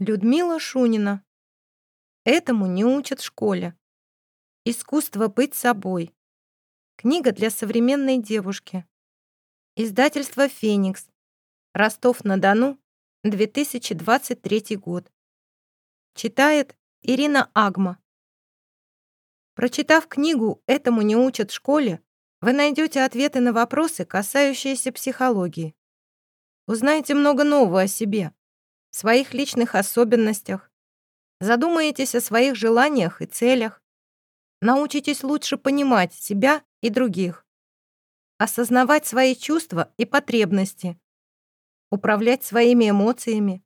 Людмила Шунина. Этому не учат в школе. Искусство быть собой. Книга для современной девушки. Издательство «Феникс». Ростов-на-Дону, 2023 год. Читает Ирина Агма. Прочитав книгу «Этому не учат в школе», вы найдете ответы на вопросы, касающиеся психологии. Узнаете много нового о себе, своих личных особенностях, задумаетесь о своих желаниях и целях, научитесь лучше понимать себя и других, осознавать свои чувства и потребности, управлять своими эмоциями,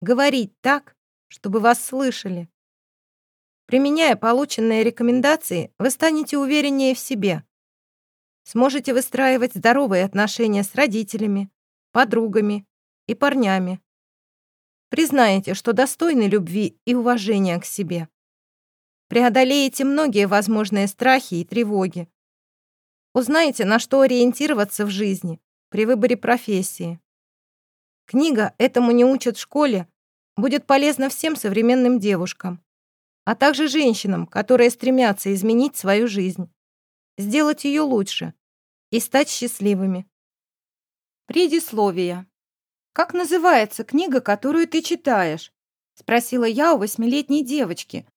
говорить так, чтобы вас слышали. Применяя полученные рекомендации, вы станете увереннее в себе. Сможете выстраивать здоровые отношения с родителями, подругами и парнями. Признаете, что достойны любви и уважения к себе. Преодолеете многие возможные страхи и тревоги. Узнаете, на что ориентироваться в жизни при выборе профессии. Книга «Этому не учат в школе» будет полезна всем современным девушкам, а также женщинам, которые стремятся изменить свою жизнь, сделать ее лучше и стать счастливыми. Предисловие. «Как называется книга, которую ты читаешь?» — спросила я у восьмилетней девочки,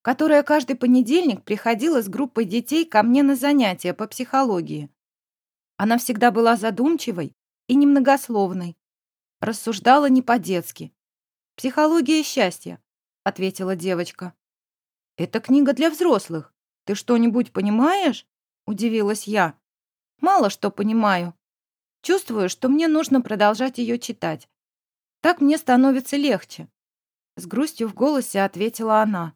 которая каждый понедельник приходила с группой детей ко мне на занятия по психологии. Она всегда была задумчивой и немногословной, рассуждала не по-детски. «Психология счастья», — ответила девочка. «Это книга для взрослых. Ты что-нибудь понимаешь?» — удивилась я. «Мало что понимаю. Чувствую, что мне нужно продолжать ее читать. Так мне становится легче. С грустью в голосе ответила она.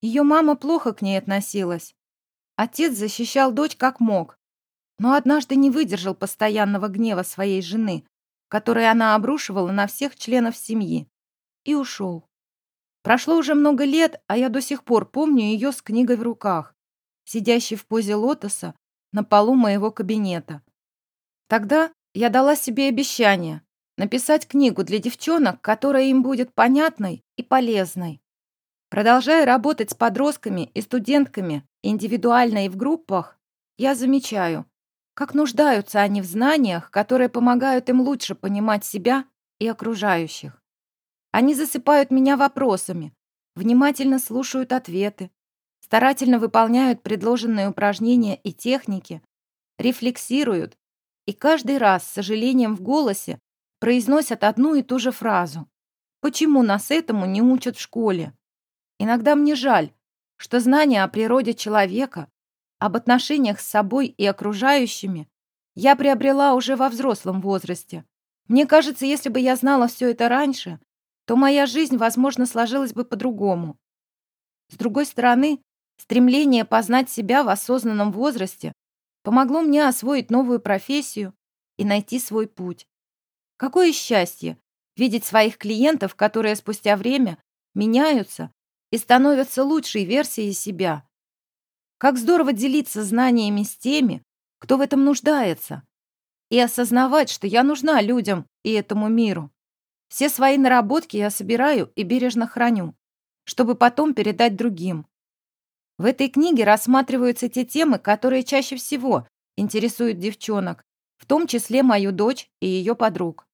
Ее мама плохо к ней относилась. Отец защищал дочь как мог, но однажды не выдержал постоянного гнева своей жены, который она обрушивала на всех членов семьи, и ушел. Прошло уже много лет, а я до сих пор помню ее с книгой в руках, сидящей в позе лотоса на полу моего кабинета. Тогда я дала себе обещание написать книгу для девчонок, которая им будет понятной и полезной. Продолжая работать с подростками и студентками индивидуально и в группах, я замечаю, как нуждаются они в знаниях, которые помогают им лучше понимать себя и окружающих. Они засыпают меня вопросами, внимательно слушают ответы, старательно выполняют предложенные упражнения и техники, рефлексируют и каждый раз с сожалением в голосе произносят одну и ту же фразу. Почему нас этому не учат в школе? Иногда мне жаль, что знания о природе человека, об отношениях с собой и окружающими я приобрела уже во взрослом возрасте. Мне кажется, если бы я знала все это раньше, то моя жизнь, возможно, сложилась бы по-другому. С другой стороны, стремление познать себя в осознанном возрасте помогло мне освоить новую профессию и найти свой путь. Какое счастье видеть своих клиентов, которые спустя время меняются и становятся лучшей версией себя. Как здорово делиться знаниями с теми, кто в этом нуждается, и осознавать, что я нужна людям и этому миру. Все свои наработки я собираю и бережно храню, чтобы потом передать другим. В этой книге рассматриваются те темы, которые чаще всего интересуют девчонок, в том числе мою дочь и ее подруг.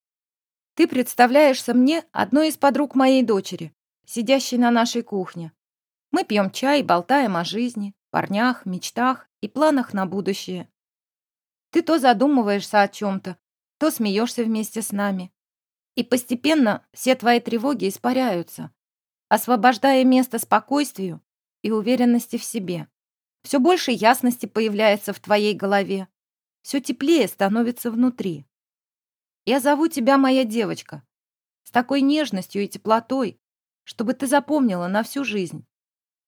Ты представляешься мне одной из подруг моей дочери, сидящей на нашей кухне. Мы пьем чай болтаем о жизни, парнях, мечтах и планах на будущее. Ты то задумываешься о чем-то, то смеешься вместе с нами. И постепенно все твои тревоги испаряются, освобождая место спокойствию и уверенности в себе. Все больше ясности появляется в твоей голове. Все теплее становится внутри. Я зову тебя моя девочка. С такой нежностью и теплотой, чтобы ты запомнила на всю жизнь,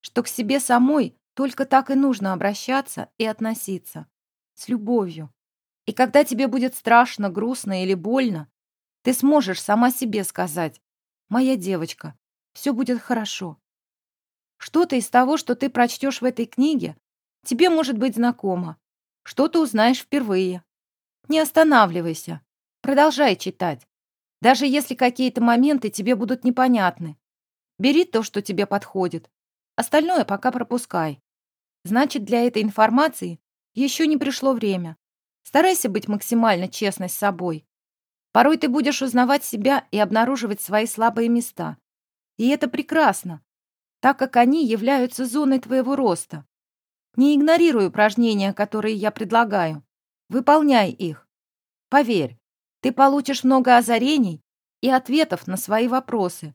что к себе самой только так и нужно обращаться и относиться. С любовью. И когда тебе будет страшно, грустно или больно, ты сможешь сама себе сказать «Моя девочка, все будет хорошо». Что-то из того, что ты прочтешь в этой книге, тебе может быть знакомо. Что-то узнаешь впервые. Не останавливайся. Продолжай читать. Даже если какие-то моменты тебе будут непонятны. Бери то, что тебе подходит. Остальное пока пропускай. Значит, для этой информации еще не пришло время. Старайся быть максимально честной с собой. Порой ты будешь узнавать себя и обнаруживать свои слабые места. И это прекрасно, так как они являются зоной твоего роста. Не игнорируй упражнения, которые я предлагаю. Выполняй их. Поверь, ты получишь много озарений и ответов на свои вопросы.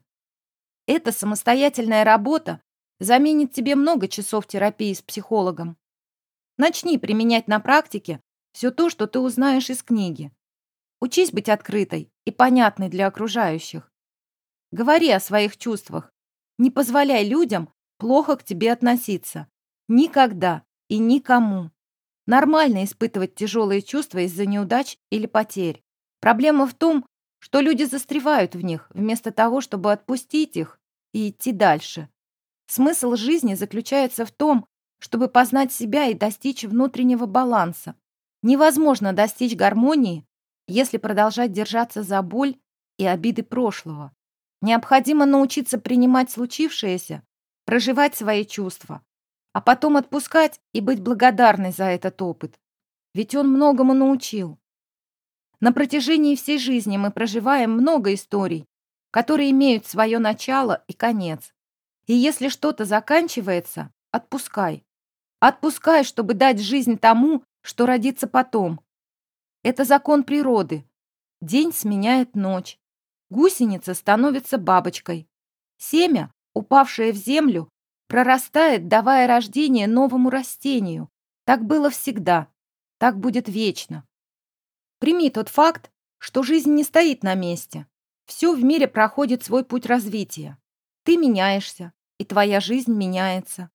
Эта самостоятельная работа заменит тебе много часов терапии с психологом. Начни применять на практике все то, что ты узнаешь из книги. Учись быть открытой и понятной для окружающих. Говори о своих чувствах. Не позволяй людям плохо к тебе относиться. Никогда и никому. Нормально испытывать тяжелые чувства из-за неудач или потерь. Проблема в том, что люди застревают в них, вместо того, чтобы отпустить их и идти дальше. Смысл жизни заключается в том, чтобы познать себя и достичь внутреннего баланса. Невозможно достичь гармонии, если продолжать держаться за боль и обиды прошлого. Необходимо научиться принимать случившееся, проживать свои чувства, а потом отпускать и быть благодарной за этот опыт. Ведь он многому научил. На протяжении всей жизни мы проживаем много историй, которые имеют свое начало и конец. И если что-то заканчивается, отпускай. Отпускай, чтобы дать жизнь тому, что родится потом. Это закон природы. День сменяет ночь. Гусеница становится бабочкой. Семя, упавшее в землю, прорастает, давая рождение новому растению. Так было всегда. Так будет вечно. Прими тот факт, что жизнь не стоит на месте. Все в мире проходит свой путь развития. Ты меняешься, и твоя жизнь меняется.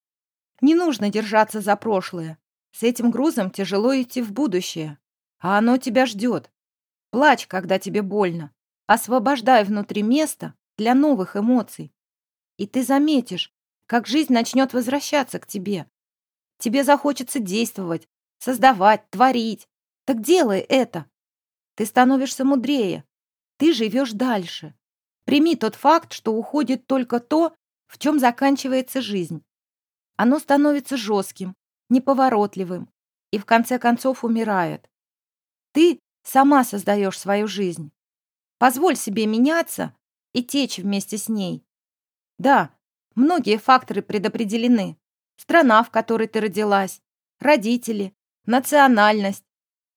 Не нужно держаться за прошлое. С этим грузом тяжело идти в будущее а оно тебя ждет. Плачь, когда тебе больно. Освобождай внутри место для новых эмоций. И ты заметишь, как жизнь начнет возвращаться к тебе. Тебе захочется действовать, создавать, творить. Так делай это. Ты становишься мудрее. Ты живешь дальше. Прими тот факт, что уходит только то, в чем заканчивается жизнь. Оно становится жестким, неповоротливым и в конце концов умирает. Ты сама создаешь свою жизнь. Позволь себе меняться и течь вместе с ней. Да, многие факторы предопределены. Страна, в которой ты родилась, родители, национальность.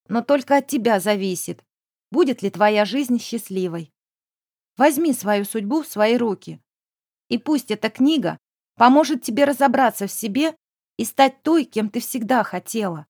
Но только от тебя зависит, будет ли твоя жизнь счастливой. Возьми свою судьбу в свои руки. И пусть эта книга поможет тебе разобраться в себе и стать той, кем ты всегда хотела.